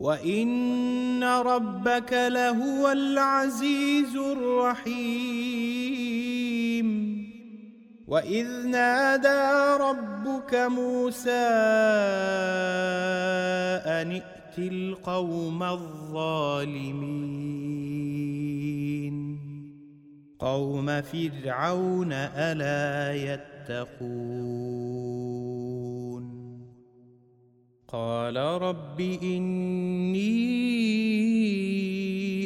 وإن ربك لهو العزيز الرحيم وإذ نادى ربك موسى أن ائت القوم الظالمين قوم فرعون ألا يتقون قال رب إني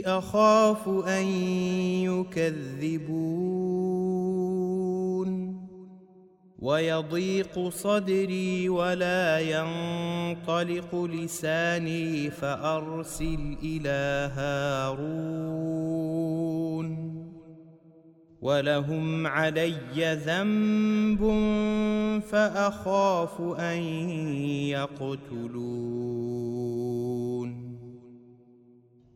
أخاف أن يكذبون. ويضيق صدري ولا ينطلق لساني فأرسل إلى هارون. ولهم علي ذنب فأخاف أن يقتلون.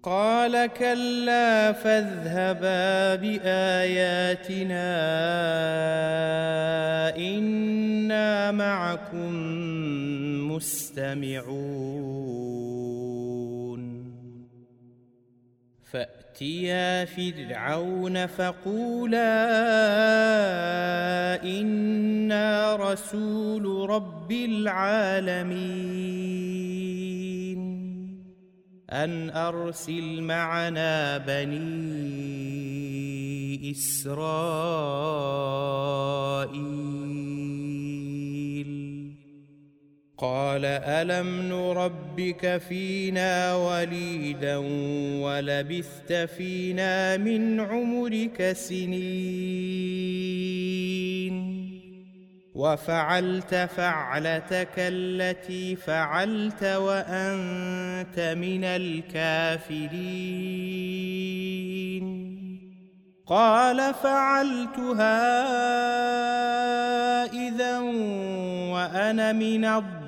قال كلا فاذهبا بآياتنا إنا معكم مستمعون. فأتيا فرعون فقولا إنا رسول رب العالمين. أن أرسل معنا بني إسرائيل. قال ألم نربك فينا وليدا ولبثت فينا من عمرك سنين وفعلت فعلتك التي فعلت وأنت من الكافرين قال فعلتها إذا وأنا من الضالين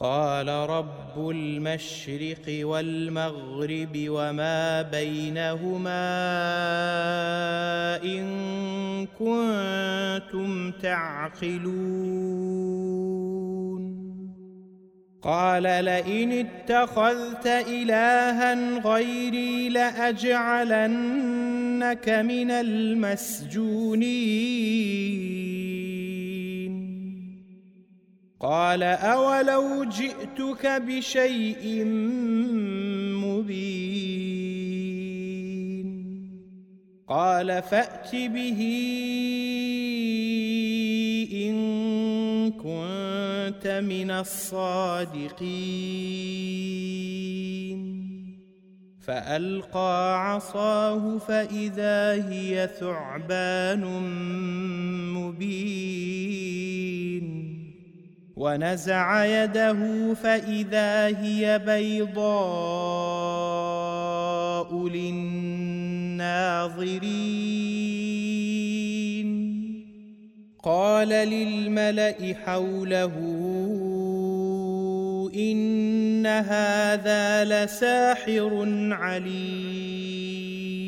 قال رب المشرق والمغرب وما بينهما إن كنتم تعقلون. قال لئن اتخذت الها غيري لأجعلنك من المسجونين. قال أولو جئتك بشيء مبين قال فأت به إن كنت من الصادقين فألقى عصاه فإذا هي ثعبان مبين ونزع يده فإذا هي بيضاء للناظرين. قال للملأ حوله إن هذا لساحر عليم.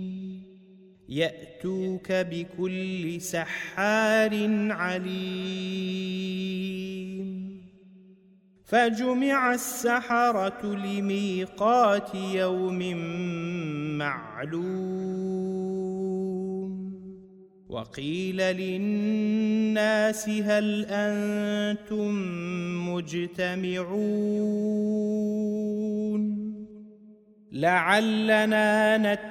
يأتوك بكل سحار عليم. فجمع السحرة لميقات يوم معلوم. وقيل للناس هل أنتم مجتمعون؟ لعلنا نتبع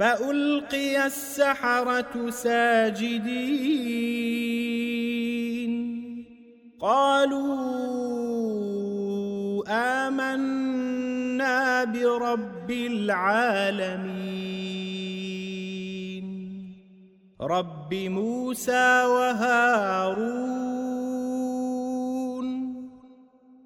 فألقي السحرة ساجدين. قالوا آمنا برب العالمين. رب موسى وهارون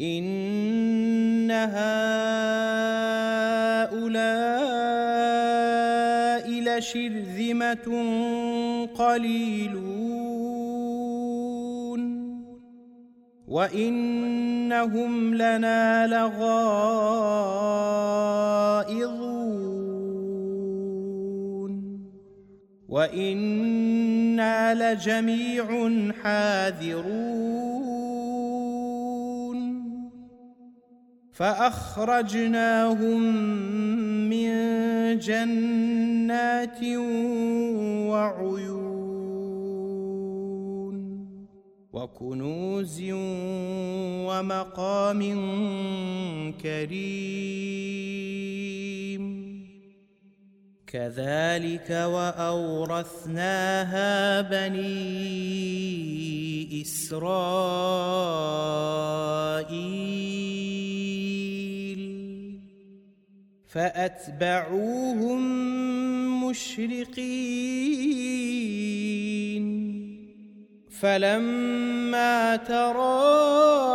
إن هؤلاء لشرذمة قليلون وإنهم لنا لغائظون وإنا لجميع حاذرون فأخرجناهم من جنات وعيون وكنوز ومقام كريم كذلك وأورثناها بني إسرائيل. فأتبعوهم مشرقين. فلما تراءى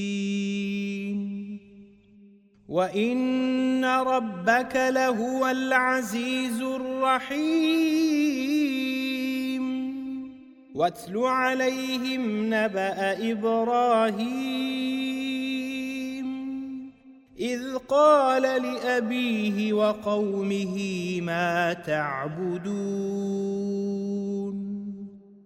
وإن ربك لهو العزيز الرحيم واتل عليهم نبأ إبراهيم إذ قال لأبيه وقومه ما تعبدون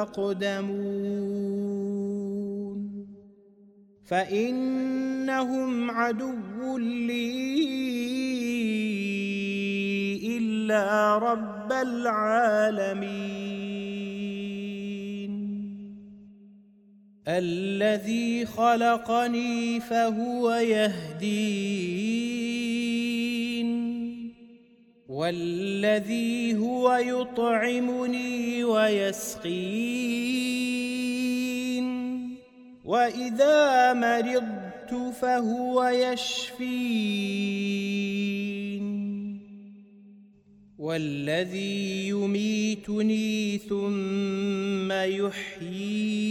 الأقدمون فإنهم عدو لي إلا رب العالمين. الذي خلقني فهو يهدين. والذي هو يطعمني ويسقين. وإذا مرضت فهو يشفين. والذي يميتني ثم يحيين.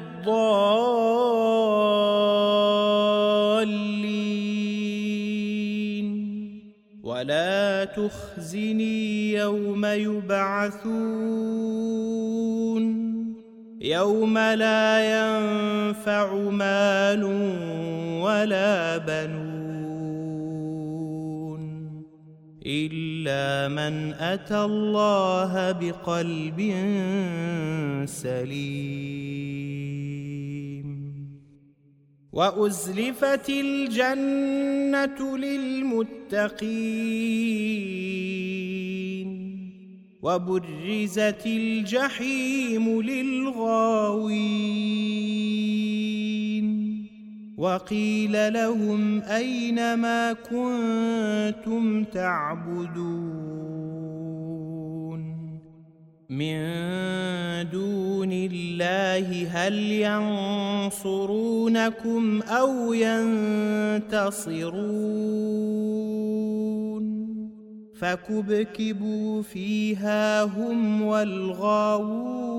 الضالين. ولا تخزني يوم يبعثون. يوم لا ينفع مال ولا بنون. إلا من أتى الله بقلب سليم. وأزلفت الجنة للمتقين. وبرزت الجحيم للغاوين. وقيل لهم أين ما كنتم تعبدون من دون الله هل ينصرونكم أو ينتصرون فكبكبوا فيها هم والغاوون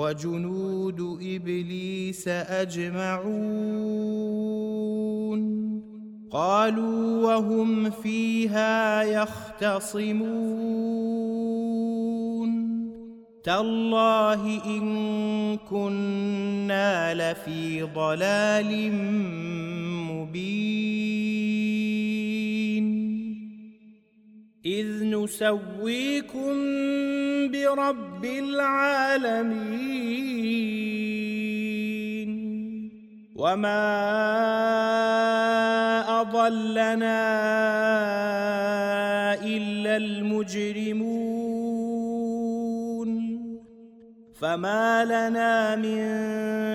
وجنود إبليس أجمعون. قالوا وهم فيها يختصمون. تالله إن كنا لفي ضلال مبين. إذ نسويكم برب العالمين. وما أضلنا إلا المجرمون. فما لنا من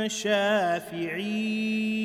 شافعين.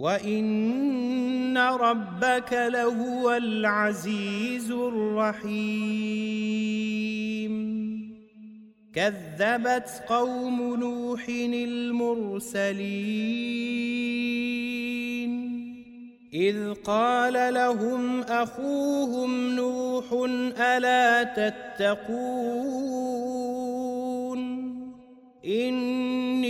وان ربك لهو العزيز الرحيم كذبت قوم نوح المرسلين إذ قال لهم أخوهم نوح ألا تتقون إني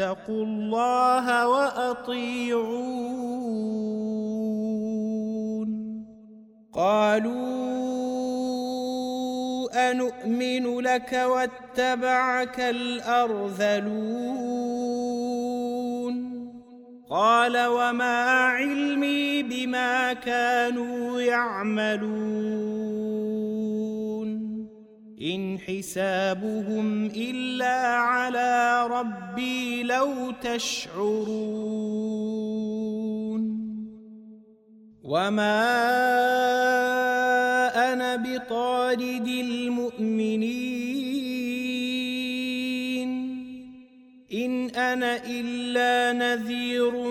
فاتقوا الله وأطيعون. قالوا أنؤمن لك واتبعك الأرذلون. قال وما علمي بما كانوا يعملون. إن حسابهم إلا على ربي لو تشعرون. وما أنا بطارد المؤمنين. إن أنا إلا نذير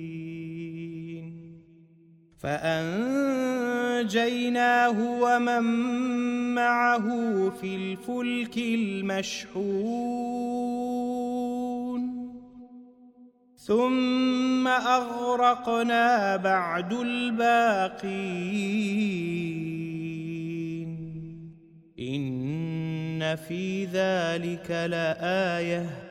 فأنجيناه ومن معه في الفلك المشحون. ثم أغرقنا بعد الباقين. إن في ذلك لآية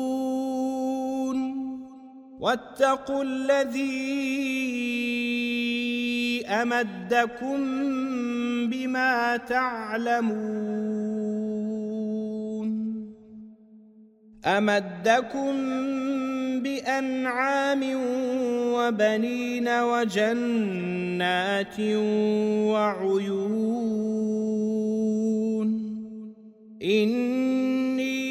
واتقوا الذي أمدكم بما تعلمون. أمدكم بأنعام وبنين وجنات وعيون. إني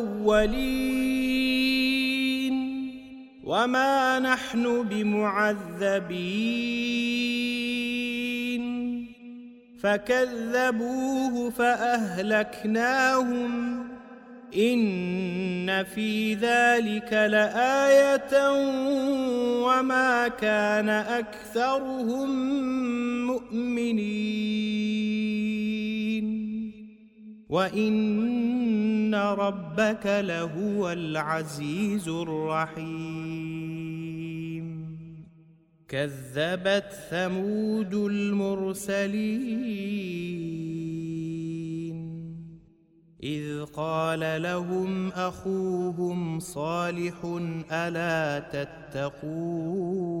الأولين وما نحن بمعذبين فكذبوه فأهلكناهم إن في ذلك لآية وما كان أكثرهم مؤمنين وإن ربك لهو العزيز الرحيم كذبت ثمود المرسلين إذ قال لهم أخوهم صالح ألا تتقون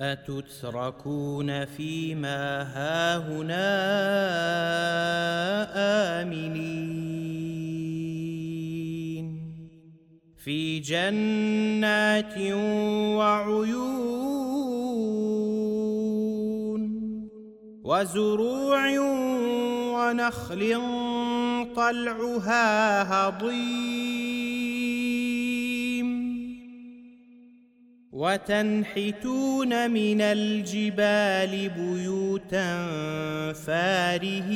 أتتركون فيما هاهنا آمنين؟ في جنات وعيون وزروع ونخل طلعها هضيم. وتنحتون من الجبال بيوتا فارهين.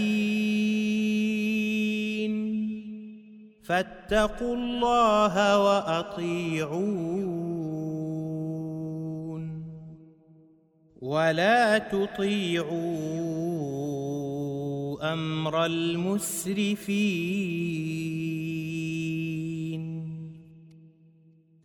فاتقوا الله وأطيعون. ولا تطيعوا أمر المسرفين.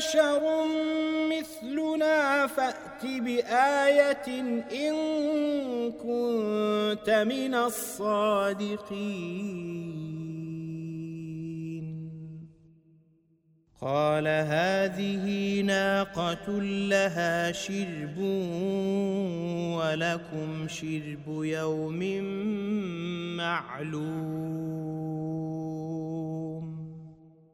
بشر مثلنا فأت بآية إن كنت من الصادقين. قال هذه ناقة لها شرب ولكم شرب يوم معلوم.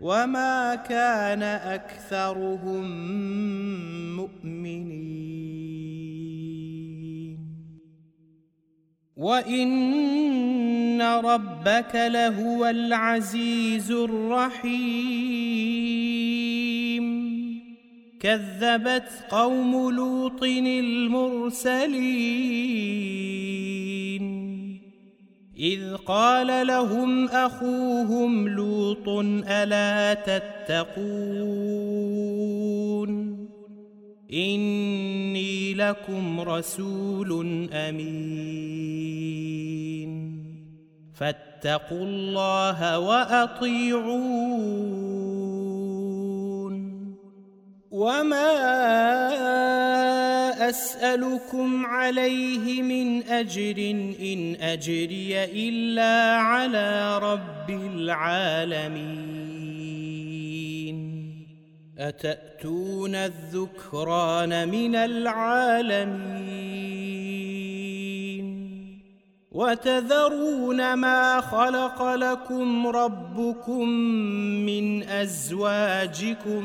وما كان أكثرهم مؤمنين وإن ربك لهو العزيز الرحيم كذبت قوم لوط المرسلين إذ قال لهم أخوهم لوط ألا تتقون؟ إني لكم رسول أمين. فاتقوا الله وأطيعون. وما أسألكم عليه من أجر إن أجري إلا على رب العالمين أتأتون الذكران من العالمين وتذرون ما خلق لكم ربكم من ازواجكم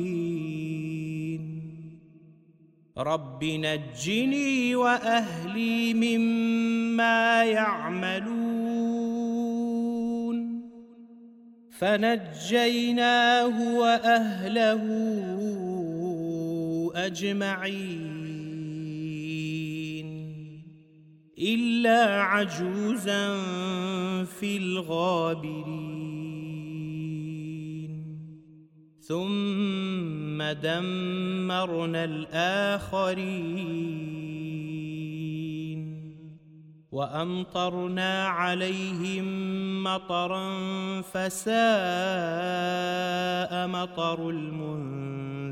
رب نجني واهلي مما يعملون فنجيناه واهله اجمعين الا عجوزا في الغابرين ثم دمرنا الآخرين وأمطرنا عليهم مطرا فساء مطر المنذرين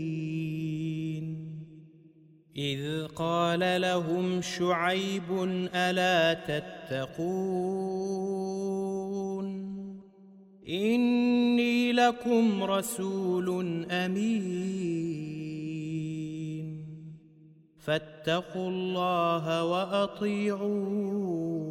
إذ قال لهم شعيب ألا تتقون؟ إني لكم رسول أمين. فاتقوا الله وأطيعون.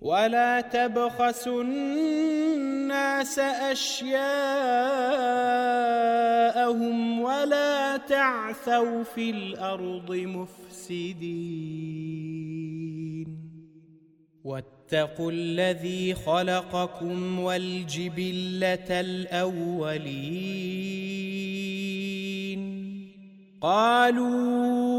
ولا تبخسوا الناس أشياءهم ولا تعثوا في الأرض مفسدين. واتقوا الذي خلقكم والجبلة الأولين. قالوا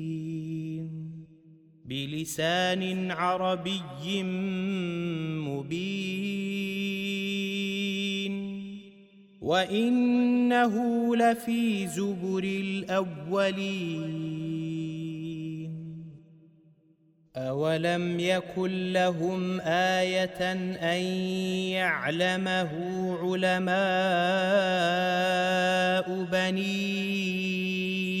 بلسان عربي مبين. وإنه لفي زبر الأولين. أولم يكن لهم آية أن يعلمه علماء بني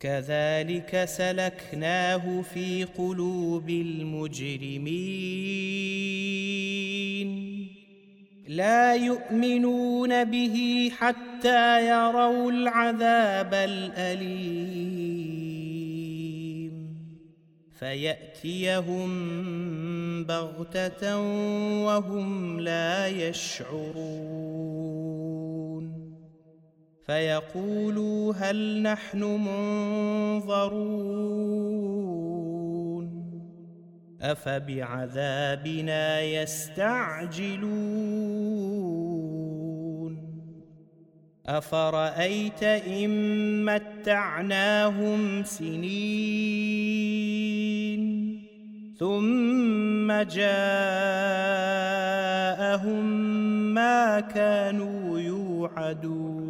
كذلك سلكناه في قلوب المجرمين. لا يؤمنون به حتى يروا العذاب الأليم. فيأتيهم بغتة وهم لا يشعرون. فيقولوا هل نحن منظرون أفبعذابنا يستعجلون أفرأيت إن متعناهم سنين ثم جاءهم ما كانوا يوعدون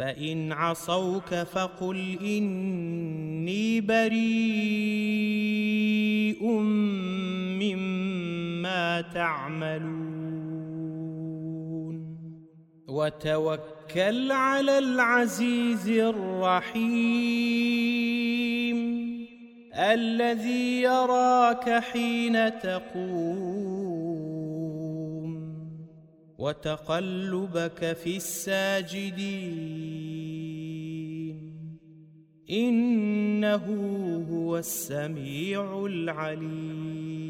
فإن عصوك فقل إني بريء مما تعملون. وتوكل على العزيز الرحيم الذي يراك حين تقوم. وتقلبك في الساجدين. إنه هو السميع العليم.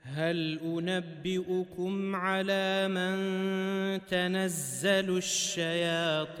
هل أنبئكم على من تنزل الشياطين؟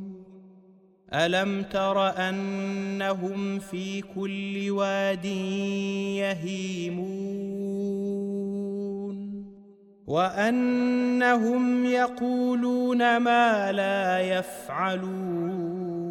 ألم تر أنهم في كل واد يهيمون وأنهم يقولون ما لا يفعلون